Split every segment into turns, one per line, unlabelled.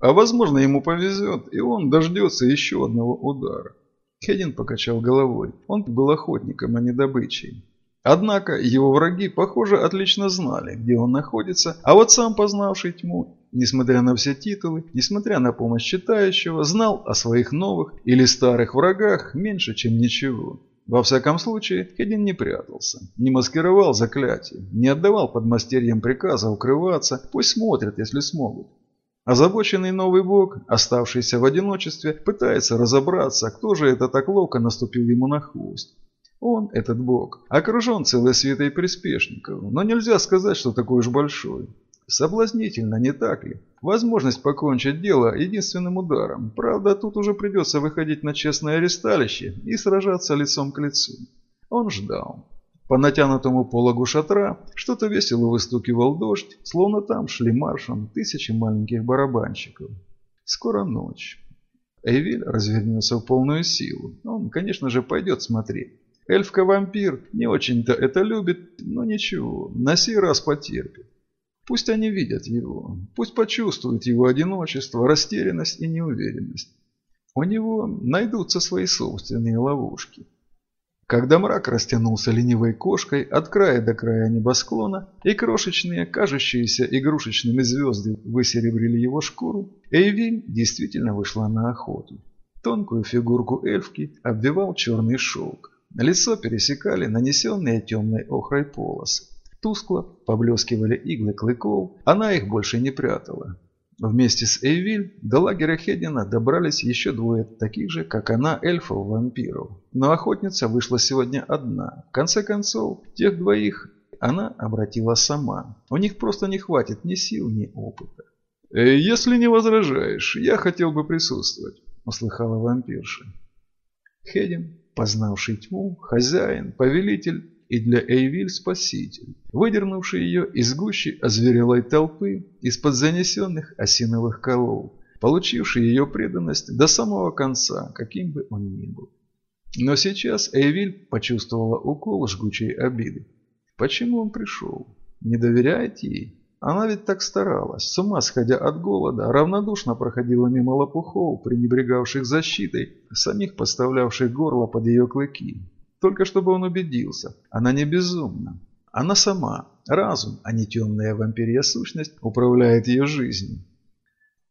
А возможно ему повезет, и он дождется еще одного удара. Хедин покачал головой. Он был охотником, а не добычей. Однако его враги, похоже, отлично знали, где он находится, а вот сам познавший тьму, несмотря на все титулы, несмотря на помощь читающего, знал о своих новых или старых врагах меньше, чем ничего. Во всяком случае, Хедин не прятался, не маскировал заклятие, не отдавал подмастерьям приказа укрываться, пусть смотрят, если смогут. Озабоченный новый бог, оставшийся в одиночестве, пытается разобраться, кто же это так ловко наступил ему на хвост. Он, этот бог, окружен целой свитой приспешников, но нельзя сказать, что такой уж большой. Соблазнительно, не так ли? Возможность покончить дело единственным ударом. Правда, тут уже придется выходить на честное аресталище и сражаться лицом к лицу. Он ждал. По натянутому пологу шатра что-то весело выстукивал дождь, словно там шли маршем тысячи маленьких барабанщиков. Скоро ночь. Эйвиль развернется в полную силу. Он, конечно же, пойдет смотреть. Эльфка-вампир не очень-то это любит, но ничего, на сей раз потерпит. Пусть они видят его, пусть почувствуют его одиночество, растерянность и неуверенность. У него найдутся свои собственные ловушки. Когда мрак растянулся ленивой кошкой от края до края небосклона, и крошечные, кажущиеся игрушечными звезды высеребрили его шкуру, Эйвиль действительно вышла на охоту. Тонкую фигурку эльфки обвивал черный шелк. Лицо пересекали нанесенные темной охрой полосы. Тускло поблескивали иглы клыков, она их больше не прятала. Вместе с Эйвиль до лагеря Хедина добрались еще двое таких же, как она, эльфов-вампиров. Но охотница вышла сегодня одна. В конце концов, тех двоих она обратила сама. У них просто не хватит ни сил, ни опыта. «Э, «Если не возражаешь, я хотел бы присутствовать», – услыхала вампирша. Хедин познавший тьму, хозяин, повелитель и для Эйвиль спаситель, выдернувший ее из гущи озверелой толпы, из-под занесенных осиновых колов, получивший ее преданность до самого конца, каким бы он ни был. Но сейчас Эйвиль почувствовала укол жгучей обиды. Почему он пришел? Не доверяет ей? Она ведь так старалась, с ума сходя от голода, равнодушно проходила мимо лопухов, пренебрегавших защитой, самих поставлявших горло под ее клыки. Только чтобы он убедился, она не безумна. Она сама, разум, а не темная вампирья сущность, управляет ее жизнью.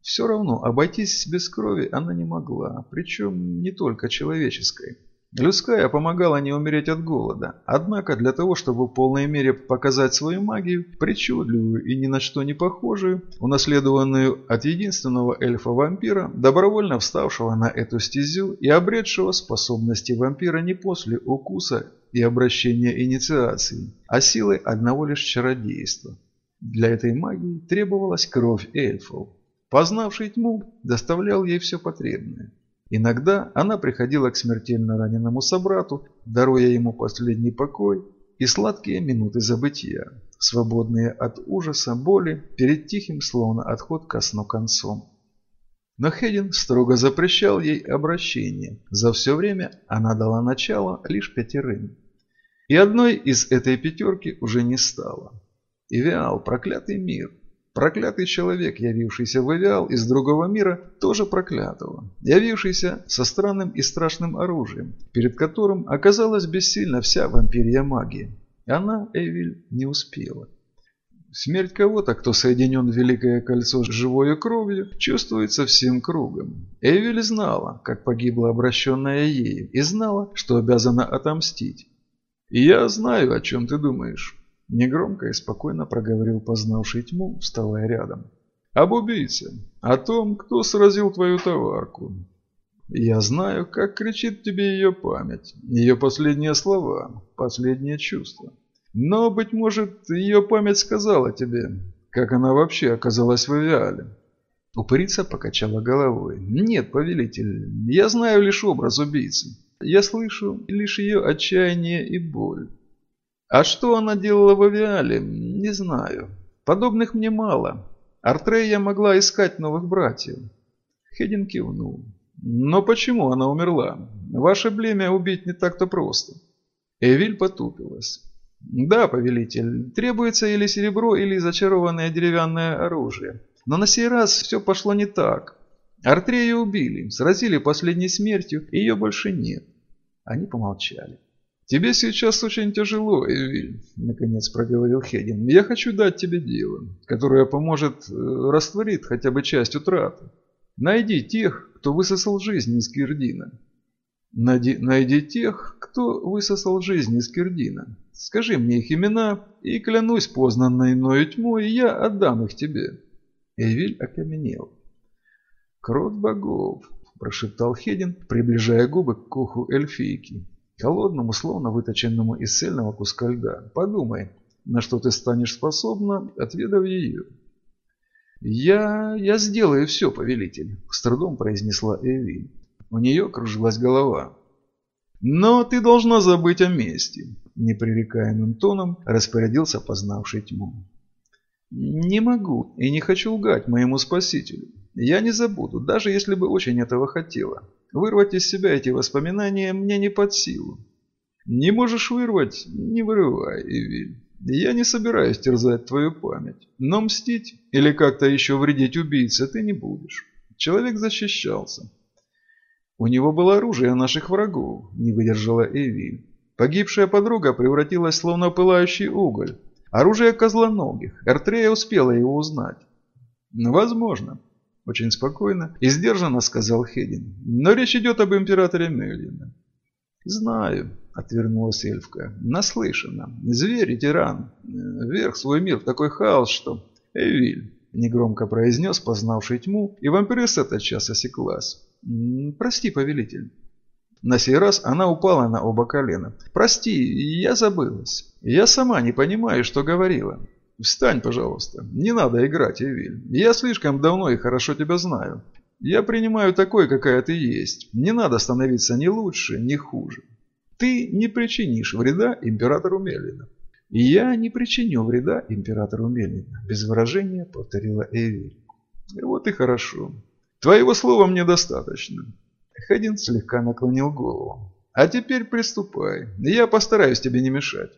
Все равно обойтись без крови она не могла, причем не только человеческой. Людская помогала не умереть от голода, однако для того, чтобы в полной мере показать свою магию, причудливую и ни на что не похожую, унаследованную от единственного эльфа-вампира, добровольно вставшего на эту стезю и обретшего способности вампира не после укуса и обращения инициации, а силой одного лишь чародейства. Для этой магии требовалась кровь эльфов. Познавший тьму доставлял ей все потребное. Иногда она приходила к смертельно раненому собрату, даруя ему последний покой и сладкие минуты забытия, свободные от ужаса, боли, перед тихим, словно отход ко сну концом. Но Хедин строго запрещал ей обращение. За все время она дала начало лишь пятерым. И одной из этой пятерки уже не стало. Ивиал, проклятый мир, Проклятый человек, явившийся в Эвиал из другого мира, тоже проклятого, явившийся со странным и страшным оружием, перед которым оказалась бессильна вся вампирья магия. Она, Эвиль, не успела. Смерть кого-то, кто соединен в великое кольцо с живой кровью, чувствуется всем кругом. Эвель знала, как погибла обращенная ею, и знала, что обязана отомстить. «И я знаю, о чем ты думаешь». Негромко и спокойно проговорил познавший тьму, вставая рядом. «Об убийце. О том, кто сразил твою товарку. Я знаю, как кричит тебе ее память, ее последние слова, последние чувства. Но, быть может, ее память сказала тебе, как она вообще оказалась в авиале». Упырица покачала головой. «Нет, повелитель, я знаю лишь образ убийцы. Я слышу лишь ее отчаяние и боль. А что она делала в авиале, не знаю. Подобных мне мало. Артрея могла искать новых братьев. Хедин кивнул. Но почему она умерла? Ваше племя убить не так-то просто. Эвиль потупилась. Да, повелитель, требуется или серебро, или зачарованное деревянное оружие. Но на сей раз все пошло не так. Артрею убили, сразили последней смертью, ее больше нет. Они помолчали. «Тебе сейчас очень тяжело, Эвиль», — наконец проговорил Хедин. «Я хочу дать тебе дело, которое поможет, э, растворит хотя бы часть утраты. Найди тех, кто высосал жизнь из Кирдина. Найди, найди тех, кто высосал жизнь из Кирдина. Скажи мне их имена, и клянусь познанной мною тьмой, я отдам их тебе». Эвиль окаменел. «Крот богов», – прошептал Хедин, приближая губы к уху эльфийки. Холодному, словно выточенному из цельного куска льда. Подумай, на что ты станешь способна, отведав ее. «Я... я сделаю все, повелитель», – с трудом произнесла Эвиль. У нее кружилась голова. «Но ты должна забыть о мести», – непререкаемым тоном распорядился познавший тьму. «Не могу и не хочу лгать моему спасителю. Я не забуду, даже если бы очень этого хотела. Вырвать из себя эти воспоминания мне не под силу. Не можешь вырвать – не вырывай, Эвиль. Я не собираюсь терзать твою память. Но мстить или как-то еще вредить убийце ты не будешь. Человек защищался. У него было оружие наших врагов, не выдержала Эвиль. Погибшая подруга превратилась словно пылающий уголь. Оружие козлоногих. Эртрея успела его узнать. Возможно. Очень спокойно и сдержанно сказал Хедин. Но речь идет об императоре Мюллина. «Знаю», — отвернулась эльфка. «Наслышана. Зверь и тиран. Вверх свой мир в такой хаос, что...» «Эвиль», — негромко произнес, познавший тьму, и вампиресса тотчас осеклась. «Прости, повелитель». На сей раз она упала на оба колена. «Прости, я забылась. Я сама не понимаю, что говорила. Встань, пожалуйста. Не надо играть, Эвиль. Я слишком давно и хорошо тебя знаю. Я принимаю такой, какая ты есть. Не надо становиться ни лучше, ни хуже. Ты не причинишь вреда императору Мелина. «Я не причиню вреда императору Мелина», – без выражения повторила Эвиль. «Вот и хорошо. Твоего слова мне достаточно». Хедин слегка наклонил голову. «А теперь приступай. Я постараюсь тебе не мешать».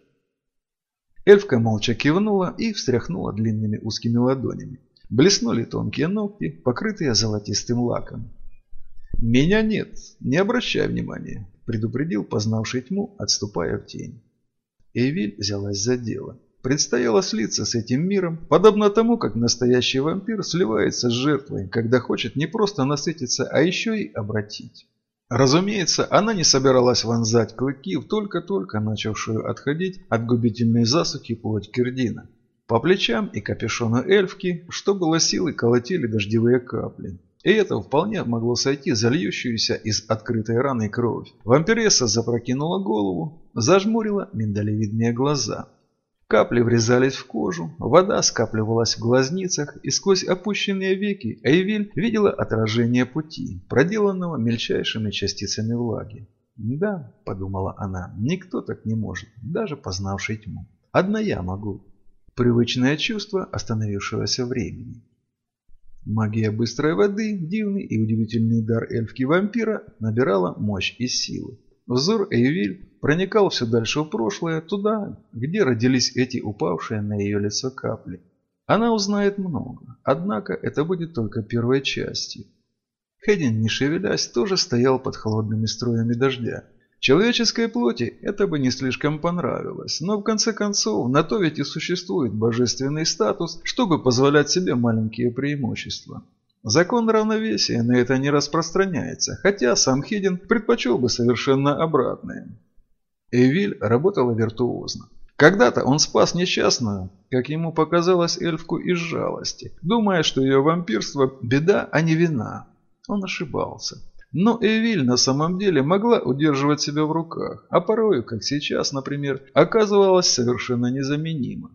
Эльфка молча кивнула и встряхнула длинными узкими ладонями. Блеснули тонкие ногти, покрытые золотистым лаком. «Меня нет, не обращай внимания», – предупредил познавший тьму, отступая в тень. Эвиль взялась за дело. Предстояло слиться с этим миром, подобно тому, как настоящий вампир сливается с жертвой, когда хочет не просто насытиться, а еще и обратить. Разумеется, она не собиралась вонзать клыки в только-только начавшую отходить от губительной засухи плоть Кирдина. По плечам и капюшону эльфки, что было силы, колотили дождевые капли. И это вполне могло сойти за льющуюся из открытой раны кровь. Вампиресса запрокинула голову, зажмурила миндалевидные глаза. Капли врезались в кожу, вода скапливалась в глазницах, и сквозь опущенные веки Эйвиль видела отражение пути, проделанного мельчайшими частицами влаги. «Да», — подумала она, — «никто так не может, даже познавший тьму. Одна я могу». Привычное чувство остановившегося времени. Магия быстрой воды, дивный и удивительный дар эльфки-вампира набирала мощь и силы. Взор Эйвиль проникал все дальше в прошлое, туда, где родились эти упавшие на ее лицо капли. Она узнает много, однако это будет только первой частью. Хедин, не шевелясь, тоже стоял под холодными струями дождя. Человеческой плоти это бы не слишком понравилось, но в конце концов на то ведь и существует божественный статус, чтобы позволять себе маленькие преимущества. Закон равновесия на это не распространяется, хотя сам Хидин предпочел бы совершенно обратное. Эвиль работала виртуозно. Когда-то он спас несчастную, как ему показалось, эльфку из жалости, думая, что ее вампирство – беда, а не вина. Он ошибался. Но Эвиль на самом деле могла удерживать себя в руках, а порою, как сейчас, например, оказывалась совершенно незаменима.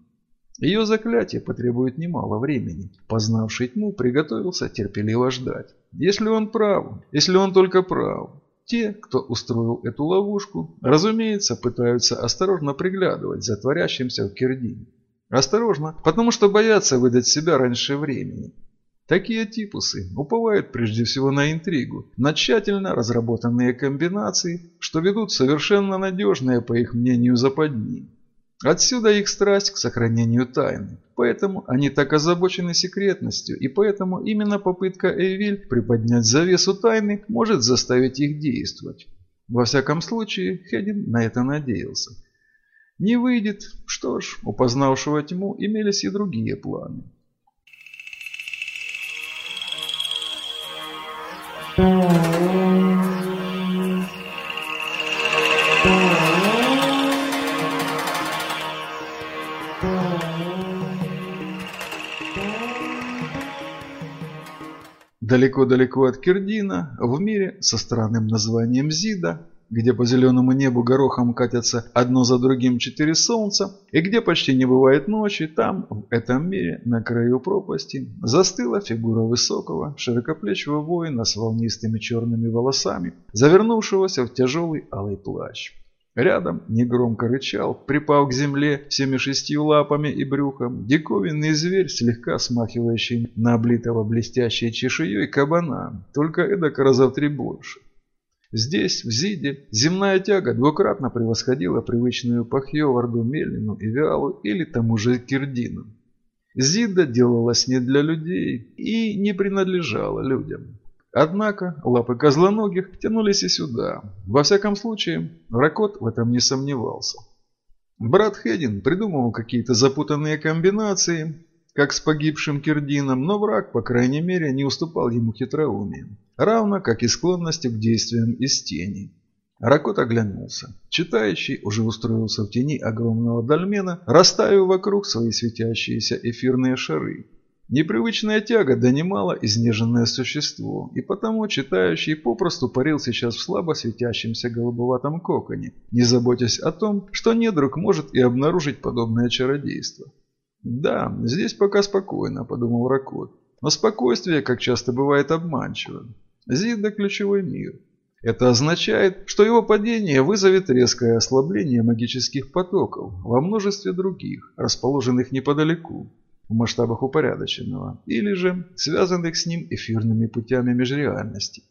Ее заклятие потребует немало времени. Познавший тьму приготовился терпеливо ждать. Если он прав, если он только прав. Те, кто устроил эту ловушку, разумеется, пытаются осторожно приглядывать за творящимся в Кирдине. Осторожно, потому что боятся выдать себя раньше времени. Такие типусы уповают прежде всего на интригу, на тщательно разработанные комбинации, что ведут совершенно надежные, по их мнению, западни. Отсюда их страсть к сохранению тайны. Поэтому они так озабочены секретностью, и поэтому именно попытка Эйвиль приподнять завесу тайны может заставить их действовать. Во всяком случае, Хедин на это надеялся. Не выйдет, что ж, у познавшего тьму имелись и другие планы. Далеко-далеко от Кирдина, в мире со странным названием Зида, где по зеленому небу горохом катятся одно за другим четыре солнца, и где почти не бывает ночи, там, в этом мире, на краю пропасти, застыла фигура высокого, широкоплечего воина с волнистыми черными волосами, завернувшегося в тяжелый алый плащ. Рядом негромко рычал, припав к земле всеми шестью лапами и брюхом, диковинный зверь, слегка смахивающий на облитого блестящей чешуей кабана, только эдак раза в три больше. Здесь, в Зиде, земная тяга двукратно превосходила привычную Пахьеварду, Мелину и Виалу или тому же Кирдину. Зида делалась не для людей и не принадлежала людям. Однако лапы козлоногих тянулись и сюда. Во всяком случае, Ракот в этом не сомневался. Брат Хедин придумывал какие-то запутанные комбинации, как с погибшим Кирдином, но враг, по крайней мере, не уступал ему хитроумием, равно как и склонности к действиям из тени. Ракот оглянулся. Читающий уже устроился в тени огромного дольмена, расставив вокруг свои светящиеся эфирные шары. Непривычная тяга донимала изнеженное существо, и потому читающий попросту парил сейчас в слабо светящемся голубоватом коконе, не заботясь о том, что недруг может и обнаружить подобное чародейство. «Да, здесь пока спокойно», – подумал Ракот. «Но спокойствие, как часто бывает, обманчиво. Зида – ключевой мир. Это означает, что его падение вызовет резкое ослабление магических потоков во множестве других, расположенных неподалеку, в масштабах упорядоченного, или же связанных с ним эфирными путями межреальности.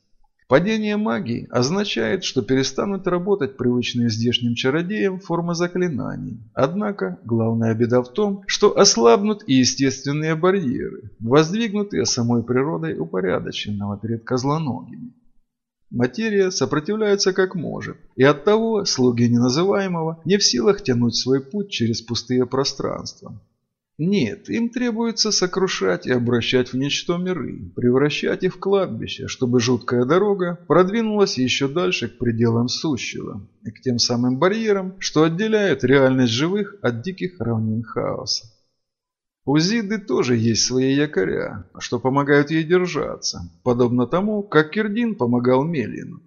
Падение магии означает, что перестанут работать привычные здешним чародеям формы заклинаний. Однако, главная беда в том, что ослабнут и естественные барьеры, воздвигнутые самой природой упорядоченного перед козлоногими. Материя сопротивляется как может, и оттого слуги неназываемого не в силах тянуть свой путь через пустые пространства. Нет, им требуется сокрушать и обращать в ничто миры, превращать их в кладбище, чтобы жуткая дорога продвинулась еще дальше к пределам сущего и к тем самым барьерам, что отделяют реальность живых от диких равнин хаоса. У Зиды тоже есть свои якоря, что помогают ей держаться, подобно тому, как Кирдин помогал Мелину.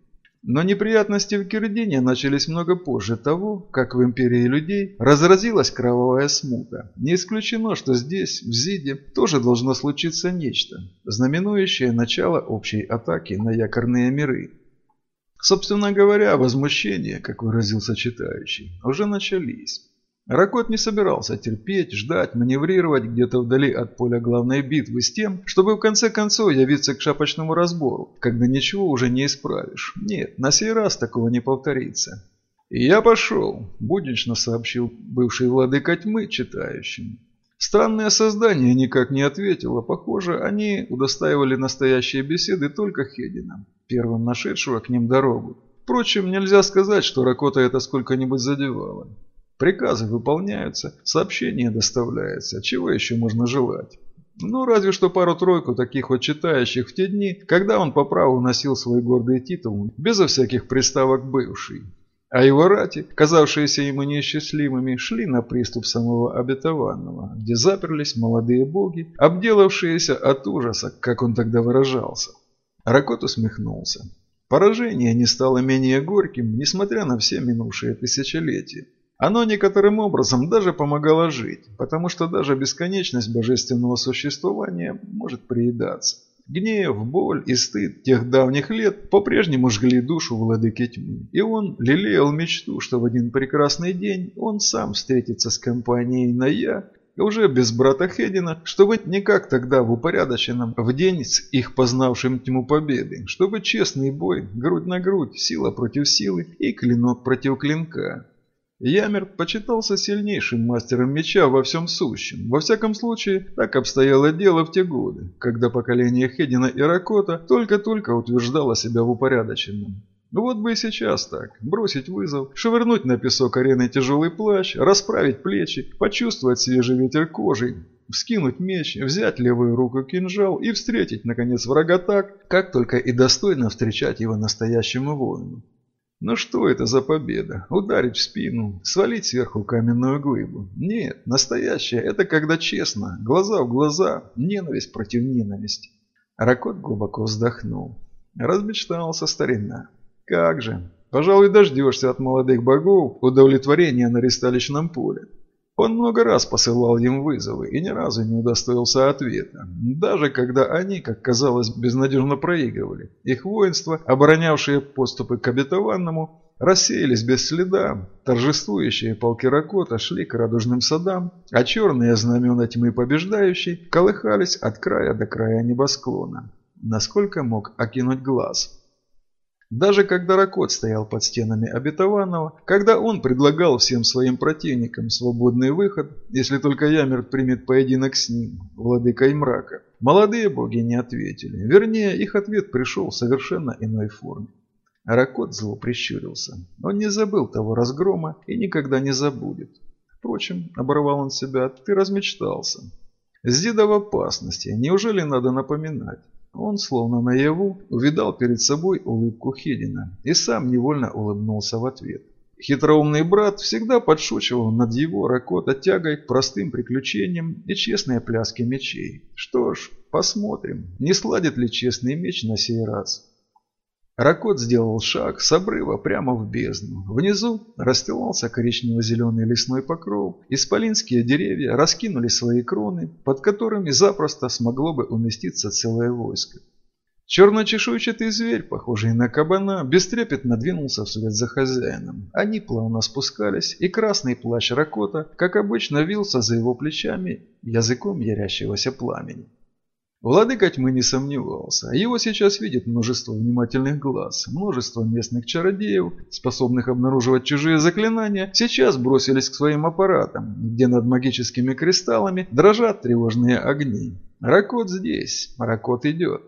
Но неприятности в Кирдине начались много позже того, как в империи людей разразилась кровавая смута. Не исключено, что здесь, в Зиде, тоже должно случиться нечто, знаменующее начало общей атаки на якорные миры. Собственно говоря, возмущения, как выразился читающий, уже начались. Ракот не собирался терпеть, ждать, маневрировать где-то вдали от поля главной битвы с тем, чтобы в конце концов явиться к шапочному разбору, когда ничего уже не исправишь. Нет, на сей раз такого не повторится. «И я пошел», – буднично сообщил бывший владыка тьмы читающим. Странное создание никак не ответило. Похоже, они удостаивали настоящие беседы только Хедина, первым нашедшего к ним дорогу. Впрочем, нельзя сказать, что Ракота это сколько-нибудь задевало. Приказы выполняются, сообщения доставляются. Чего еще можно желать? Ну, разве что пару-тройку таких вот читающих в те дни, когда он по праву носил свой гордый титул, безо всяких приставок бывший. А его рати, казавшиеся ему несчастливыми, шли на приступ самого обетованного, где заперлись молодые боги, обделавшиеся от ужаса, как он тогда выражался. Ракот усмехнулся. Поражение не стало менее горьким, несмотря на все минувшие тысячелетия. Оно некоторым образом даже помогало жить, потому что даже бесконечность божественного существования может приедаться. Гнев, боль и стыд тех давних лет по-прежнему жгли душу владыки тьмы. И он лелеял мечту, что в один прекрасный день он сам встретится с компанией Ная, уже без брата Хедина, чтобы не как тогда в упорядоченном, в день с их познавшим тьму победы, чтобы честный бой, грудь на грудь, сила против силы и клинок против клинка. Ямер почитался сильнейшим мастером меча во всем сущем. Во всяком случае, так обстояло дело в те годы, когда поколение Хедина и Ракота только-только утверждало себя в упорядоченном. Вот бы и сейчас так. Бросить вызов, швырнуть на песок арены тяжелый плащ, расправить плечи, почувствовать свежий ветер кожи, вскинуть меч, взять левую руку кинжал и встретить, наконец, врага так, как только и достойно встречать его настоящему воину. Но что это за победа? Ударить в спину, свалить сверху каменную глыбу? Нет, настоящее – это когда честно, глаза в глаза, ненависть против ненависти. Ракот глубоко вздохнул. Размечтался старина. Как же, пожалуй, дождешься от молодых богов удовлетворения на ристалищном поле. Он много раз посылал им вызовы и ни разу не удостоился ответа, даже когда они, как казалось, безнадежно проигрывали. Их воинства, оборонявшие поступы к обетованному, рассеялись без следа, торжествующие полки Ракота шли к радужным садам, а черные знамена тьмы побеждающей колыхались от края до края небосклона, насколько мог окинуть глаз. Даже когда Ракот стоял под стенами обетованного, когда он предлагал всем своим противникам свободный выход, если только Ямер примет поединок с ним, владыкой мрака, молодые боги не ответили. Вернее, их ответ пришел в совершенно иной форме. Ракот зло прищурился. Он не забыл того разгрома и никогда не забудет. Впрочем, оборвал он себя, ты размечтался. Зида в опасности, неужели надо напоминать? Он, словно наяву, увидал перед собой улыбку Хедина и сам невольно улыбнулся в ответ. Хитроумный брат всегда подшучивал над его ракота тягой простым приключениям и честной пляске мечей. Что ж, посмотрим, не сладит ли честный меч на сей раз. Ракот сделал шаг с обрыва прямо в бездну. Внизу расстилался коричнево-зеленый лесной покров. Исполинские деревья раскинули свои кроны, под которыми запросто смогло бы уместиться целое войско. Черночешуйчатый зверь, похожий на кабана, бестрепетно двинулся вслед за хозяином. Они плавно спускались, и красный плащ Ракота, как обычно, вился за его плечами языком ярящегося пламени. Владыка тьмы не сомневался. Его сейчас видит множество внимательных глаз. Множество местных чародеев, способных обнаруживать чужие заклинания, сейчас бросились к своим аппаратам, где над магическими кристаллами дрожат тревожные огни. Ракот здесь, Ракот идет.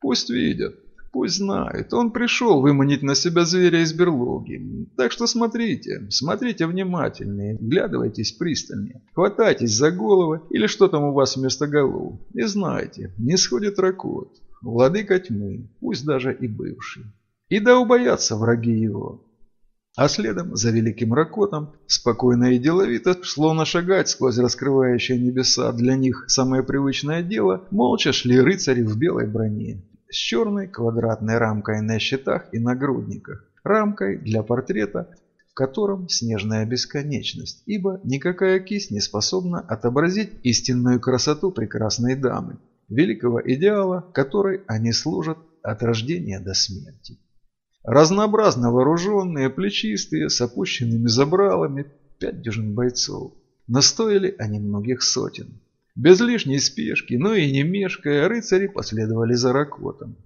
Пусть видят. Пусть знают, он пришел выманить на себя зверя из берлоги. Так что смотрите, смотрите внимательнее, глядывайтесь пристальнее. Хватайтесь за головы или что там у вас вместо голов. И знайте, не сходит ракот. Владыка тьмы, пусть даже и бывший. И да убоятся враги его. А следом за великим ракотом, спокойно и деловито, словно шагать сквозь раскрывающие небеса для них самое привычное дело, молча шли рыцари в белой броне с черной квадратной рамкой на щитах и нагрудниках, рамкой для портрета, в котором снежная бесконечность, ибо никакая кисть не способна отобразить истинную красоту прекрасной дамы, великого идеала, которой они служат от рождения до смерти. Разнообразно вооруженные, плечистые, с опущенными забралами, пять дюжин бойцов. Настояли они многих сотен. Без лишней спешки, но и не мешкая, рыцари последовали за Ракотом.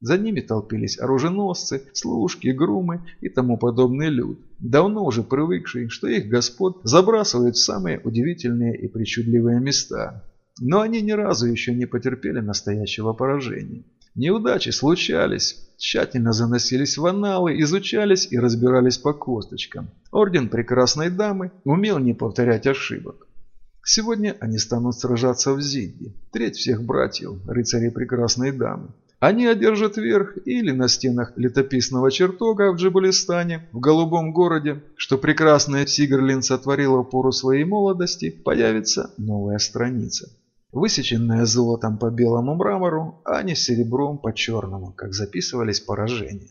За ними толпились оруженосцы, служки, грумы и тому подобный люд, давно уже привыкший, что их господ забрасывают в самые удивительные и причудливые места. Но они ни разу еще не потерпели настоящего поражения. Неудачи случались, тщательно заносились в аналы, изучались и разбирались по косточкам. Орден прекрасной дамы умел не повторять ошибок. Сегодня они станут сражаться в Зидде. Треть всех братьев, рыцарей прекрасной дамы. Они одержат верх или на стенах летописного чертога в Джибалистане, в голубом городе, что прекрасная Сигрлин сотворила в пору своей молодости, появится новая страница. Высеченная золотом по белому мрамору, а не серебром по черному, как записывались поражения.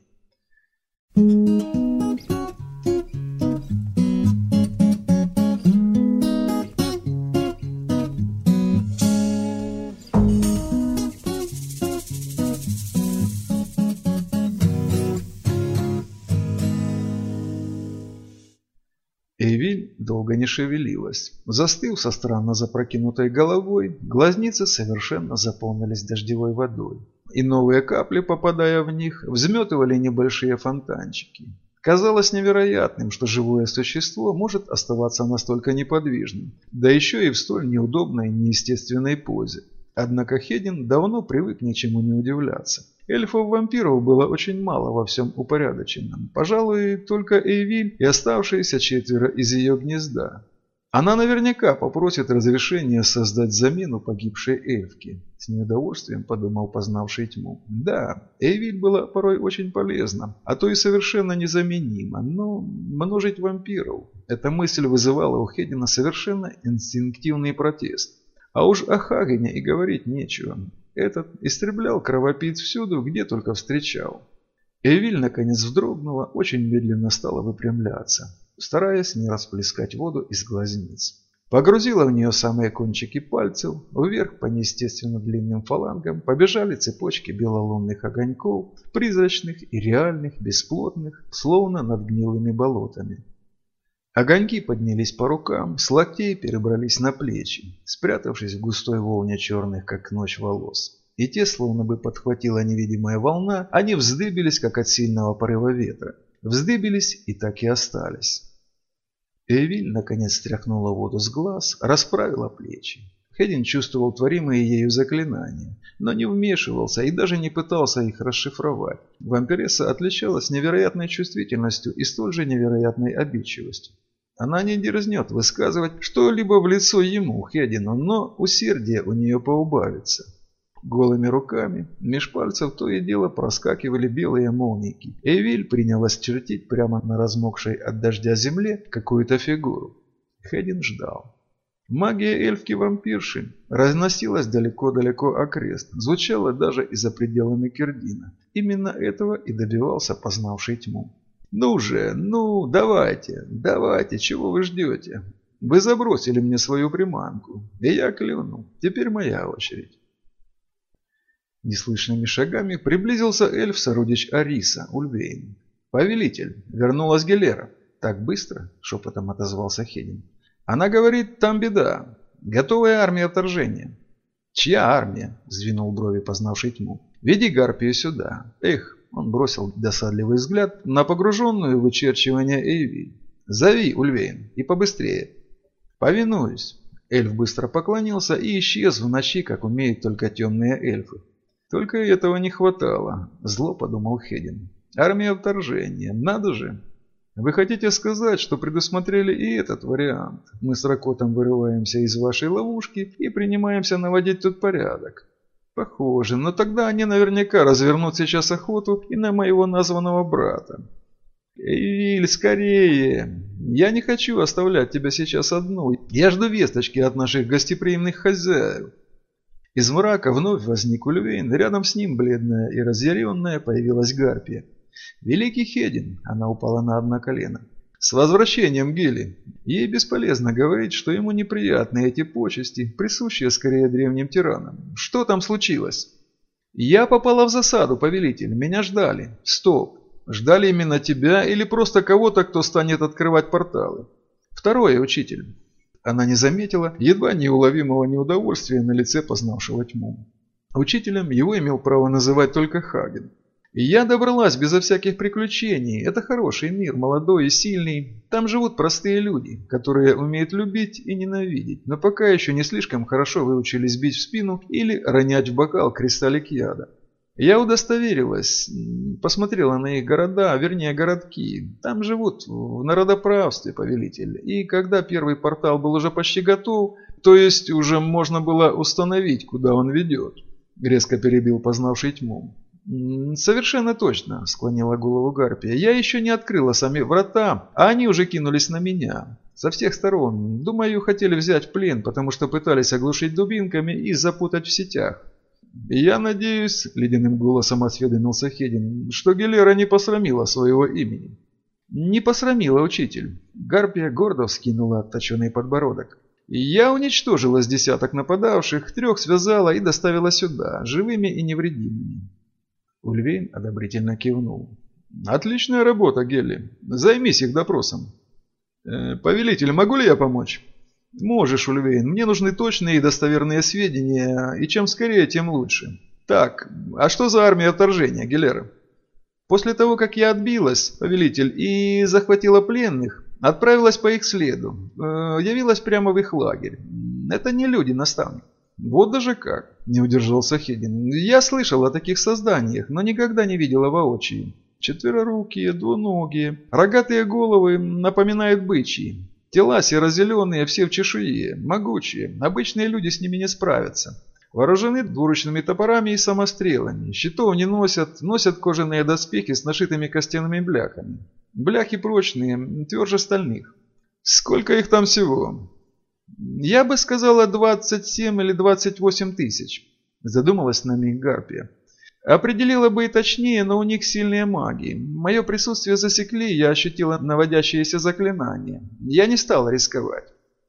Не шевелилась. Застыв со странно запрокинутой головой, глазницы совершенно заполнились дождевой водой. И новые капли, попадая в них, взметывали небольшие фонтанчики. Казалось невероятным, что живое существо может оставаться настолько неподвижным, да еще и в столь неудобной неестественной позе. Однако Хедин давно привык ничему не удивляться. Эльфов-вампиров было очень мало во всем упорядоченном. Пожалуй, только Эйвиль и оставшиеся четверо из ее гнезда. Она наверняка попросит разрешения создать замену погибшей эльфки. С неудовольствием подумал познавший тьму. Да, Эйвиль была порой очень полезна, а то и совершенно незаменима, но множить вампиров. Эта мысль вызывала у Хедина совершенно инстинктивный протест. А уж о Хагене и говорить нечего. Этот истреблял кровопийц всюду, где только встречал. Эвиль наконец вздрогнула, очень медленно стала выпрямляться стараясь не расплескать воду из глазниц. Погрузила в нее самые кончики пальцев, вверх по неестественно длинным фалангам побежали цепочки белолунных огоньков, призрачных и реальных, бесплотных, словно над гнилыми болотами. Огоньки поднялись по рукам, с локтей перебрались на плечи, спрятавшись в густой волне черных, как ночь, волос. И те, словно бы подхватила невидимая волна, они вздыбились, как от сильного порыва ветра. Вздыбились и так и остались. Эвиль наконец стряхнула воду с глаз, расправила плечи. Хедин чувствовал творимые ею заклинания, но не вмешивался и даже не пытался их расшифровать. Вампиресса отличалась невероятной чувствительностью и столь же невероятной обидчивостью. Она не дерзнет высказывать что-либо в лицо ему, Хедину, но усердие у нее поубавится. Голыми руками меж пальцев то и дело проскакивали белые молники. Эвиль принялась чертить прямо на размокшей от дождя земле какую-то фигуру. Хедин ждал. Магия эльфки-вампирши разносилась далеко-далеко окрест, звучала даже и за пределами Кердина. Именно этого и добивался познавший тьму. «Ну же, ну, давайте, давайте, чего вы ждете? Вы забросили мне свою приманку, и я клюну, теперь моя очередь». Неслышными шагами приблизился эльф сородич Ариса, Ульвейн. «Повелитель, вернулась Гелера». «Так быстро?» – шепотом отозвался Хедин. «Она говорит, там беда. Готовая армия вторжения». «Чья армия?» – сдвинул брови, познавший тьму. «Веди Гарпию сюда». «Эх!» – он бросил досадливый взгляд на погруженную в вычерчивание Эйви. «Зови, Ульвейн, и побыстрее». «Повинуюсь». Эльф быстро поклонился и исчез в ночи, как умеют только темные эльфы. Только этого не хватало, зло подумал Хедин. Армия вторжения, надо же. Вы хотите сказать, что предусмотрели и этот вариант? Мы с Ракотом вырываемся из вашей ловушки и принимаемся наводить тут порядок. Похоже, но тогда они наверняка развернут сейчас охоту и на моего названного брата. Эйвиль, скорее! Я не хочу оставлять тебя сейчас одну. Я жду весточки от наших гостеприимных хозяев. Из мрака вновь возник Ульвейн, рядом с ним, бледная и разъяренная, появилась Гарпия. «Великий Хедин!» – она упала на одно колено. «С возвращением, Гели!» Ей бесполезно говорить, что ему неприятны эти почести, присущие скорее древним тиранам. «Что там случилось?» «Я попала в засаду, повелитель. Меня ждали. Стоп. Ждали именно тебя или просто кого-то, кто станет открывать порталы?» «Второе, учитель. Она не заметила едва неуловимого неудовольствия на лице познавшего тьму. Учителем его имел право называть только Хаген. Я добралась безо всяких приключений. Это хороший мир, молодой и сильный. Там живут простые люди, которые умеют любить и ненавидеть, но пока еще не слишком хорошо выучились бить в спину или ронять в бокал кристаллик яда. Я удостоверилась, посмотрела на их города, вернее городки. Там живут в народоправстве, повелитель. И когда первый портал был уже почти готов, то есть уже можно было установить, куда он ведет, резко перебил познавший тьму. «Совершенно точно», – склонила голову Гарпия. «Я еще не открыла сами врата, а они уже кинулись на меня. Со всех сторон. Думаю, хотели взять в плен, потому что пытались оглушить дубинками и запутать в сетях. «Я надеюсь», — ледяным голосом осведомился Хедин, «что Гелера не посрамила своего имени». «Не посрамила, учитель». Гарпия гордо вскинула отточенный подбородок. «Я уничтожила с десяток нападавших, трех связала и доставила сюда, живыми и невредимыми». Ульвейн одобрительно кивнул. «Отличная работа, Гелли. Займись их допросом». «Э, «Повелитель, могу ли я помочь?» «Можешь, Ульвейн. Мне нужны точные и достоверные сведения, и чем скорее, тем лучше. Так, а что за армия вторжения, Гелера?» После того, как я отбилась, повелитель, и захватила пленных, отправилась по их следу, э, явилась прямо в их лагерь. Это не люди, наставник. Вот даже как, не удержался Хедин. Я слышал о таких созданиях, но никогда не видела воочию. Четверорукие, двуногие, рогатые головы напоминают бычьи. Тела серо-зеленые, все в чешуе, могучие. Обычные люди с ними не справятся. Вооружены двуручными топорами и самострелами. Щитов не носят, носят кожаные доспехи с нашитыми костяными бляхами. Бляхи прочные, тверже стальных. Сколько их там всего? Я бы сказала 27 или 28 тысяч. Задумалась на миг Гарпия. Определила бы и точнее, но у них сильные маги. Мое присутствие засекли, я ощутила наводящиеся заклинания. Я не стала рисковать.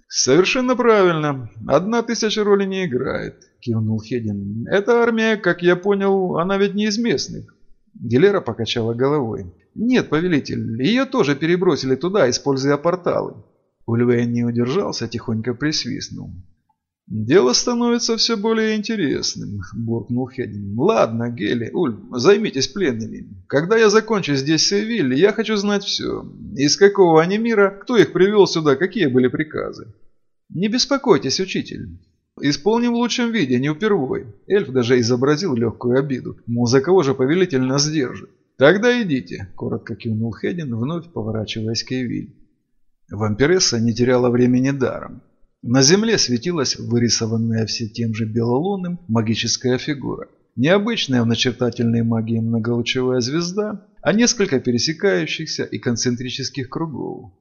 «Совершенно правильно. Одна тысяча роли не играет», – кивнул Хедин. «Эта армия, как я понял, она ведь не из местных». Гилера покачала головой. «Нет, повелитель, ее тоже перебросили туда, используя порталы». Ульвейн не удержался, тихонько присвистнул. «Дело становится все более интересным», – буркнул Хедин. «Ладно, Гели, Уль, займитесь пленными. Когда я закончу здесь с Эвиль, я хочу знать все. Из какого они мира, кто их привел сюда, какие были приказы». «Не беспокойтесь, учитель. Исполним в лучшем виде, не впервой». Эльф даже изобразил легкую обиду. Мол, за кого же повелитель нас держит? «Тогда идите», – коротко кивнул Хедин, вновь поворачиваясь к Эвиль. Вампиресса не теряла времени даром. На земле светилась вырисованная все тем же белолунным магическая фигура. Необычная в начертательной магии многолучевая звезда, а несколько пересекающихся и концентрических кругов.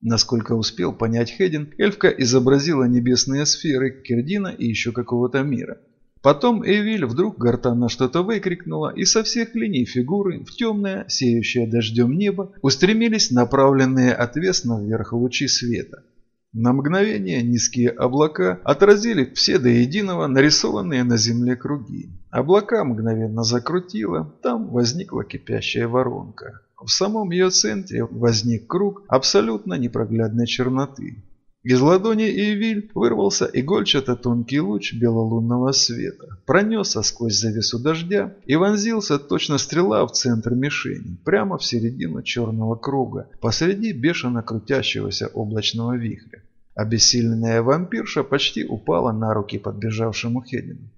Насколько успел понять Хедин, эльфка изобразила небесные сферы Кердина и еще какого-то мира. Потом Эвиль вдруг гортанно что-то выкрикнула, и со всех линий фигуры в темное, сеющее дождем небо, устремились направленные отвесно вверх лучи света. На мгновение низкие облака отразили все до единого нарисованные на земле круги. Облака мгновенно закрутило, там возникла кипящая воронка. В самом ее центре возник круг абсолютно непроглядной черноты. Из ладони Эвиль вырвался игольчато-тонкий луч белолунного света, пронесся сквозь завесу дождя и вонзился точно стрела в центр мишени, прямо в середину черного круга, посреди бешено крутящегося облачного вихря. Обессиленная вампирша почти упала на руки подбежавшему Хедину.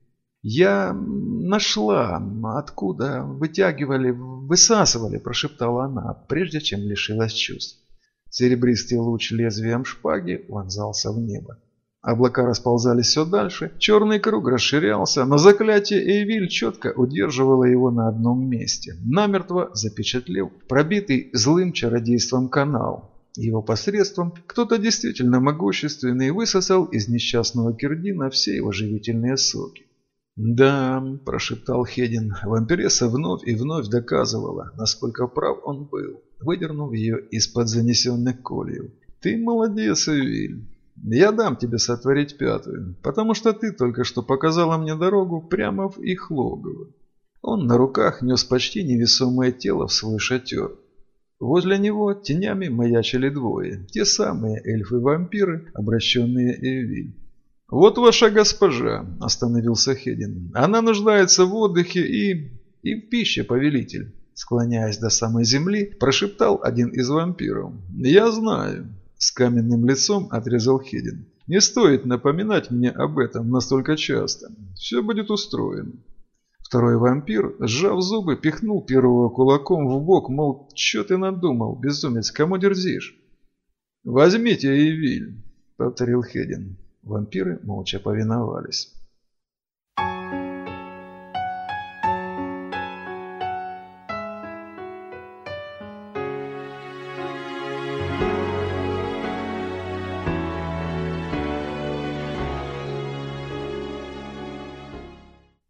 «Я нашла, откуда вытягивали, высасывали», – прошептала она, прежде чем лишилась чувств. Серебристый луч лезвием шпаги вонзался в небо. Облака расползались все дальше, черный круг расширялся, но заклятие Эйвиль четко удерживало его на одном месте, намертво запечатлев пробитый злым чародейством канал. Его посредством кто-то действительно могущественный высосал из несчастного Кирдина все его живительные соки. «Да», – прошептал Хедин, – вампиресса вновь и вновь доказывала, насколько прав он был, выдернув ее из-под занесенных кольев. «Ты молодец, Эвиль. Я дам тебе сотворить пятую, потому что ты только что показала мне дорогу прямо в их логово». Он на руках нес почти невесомое тело в свой шатер. Возле него тенями маячили двое, те самые эльфы-вампиры, обращенные Эвиль. «Вот ваша госпожа», – остановился Хедин. «Она нуждается в отдыхе и... и в пище, повелитель». Склоняясь до самой земли, прошептал один из вампиров. «Я знаю», – с каменным лицом отрезал Хедин. «Не стоит напоминать мне об этом настолько часто. Все будет устроено». Второй вампир, сжав зубы, пихнул первого кулаком в бок, мол, что ты надумал, безумец, кому дерзишь? «Возьмите Эвиль», — повторил Хедин. Вампиры молча повиновались.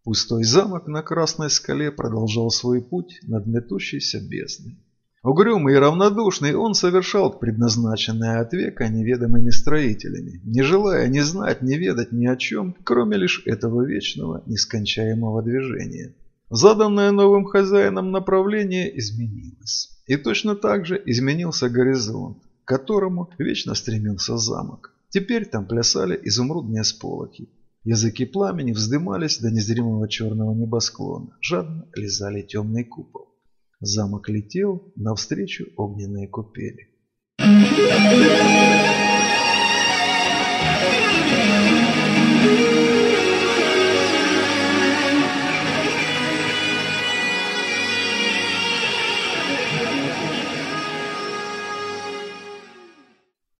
Пустой замок на Красной скале продолжал свой путь над метущейся бездной. Угрюмый и равнодушный, он совершал предназначенное от века неведомыми строителями, не желая ни знать, ни ведать ни о чем, кроме лишь этого вечного, нескончаемого движения. Заданное новым хозяином направление изменилось. И точно так же изменился горизонт, к которому вечно стремился замок. Теперь там плясали изумрудные сполохи. Языки пламени вздымались до незримого черного небосклона, жадно лизали темный купол. Замок летел навстречу огненной купели.